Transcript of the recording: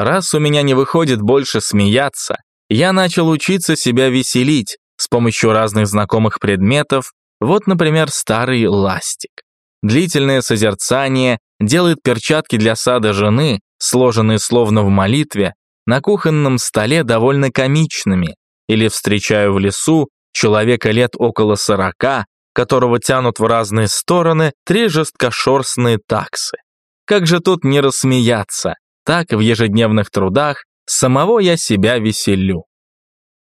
Раз у меня не выходит больше смеяться, я начал учиться себя веселить с помощью разных знакомых предметов, вот, например, старый ластик. Длительное созерцание делает перчатки для сада жены, сложенные словно в молитве, на кухонном столе довольно комичными, или встречаю в лесу человека лет около сорока, которого тянут в разные стороны три жесткошерстные таксы. Как же тут не рассмеяться? Так в ежедневных трудах самого я себя веселю.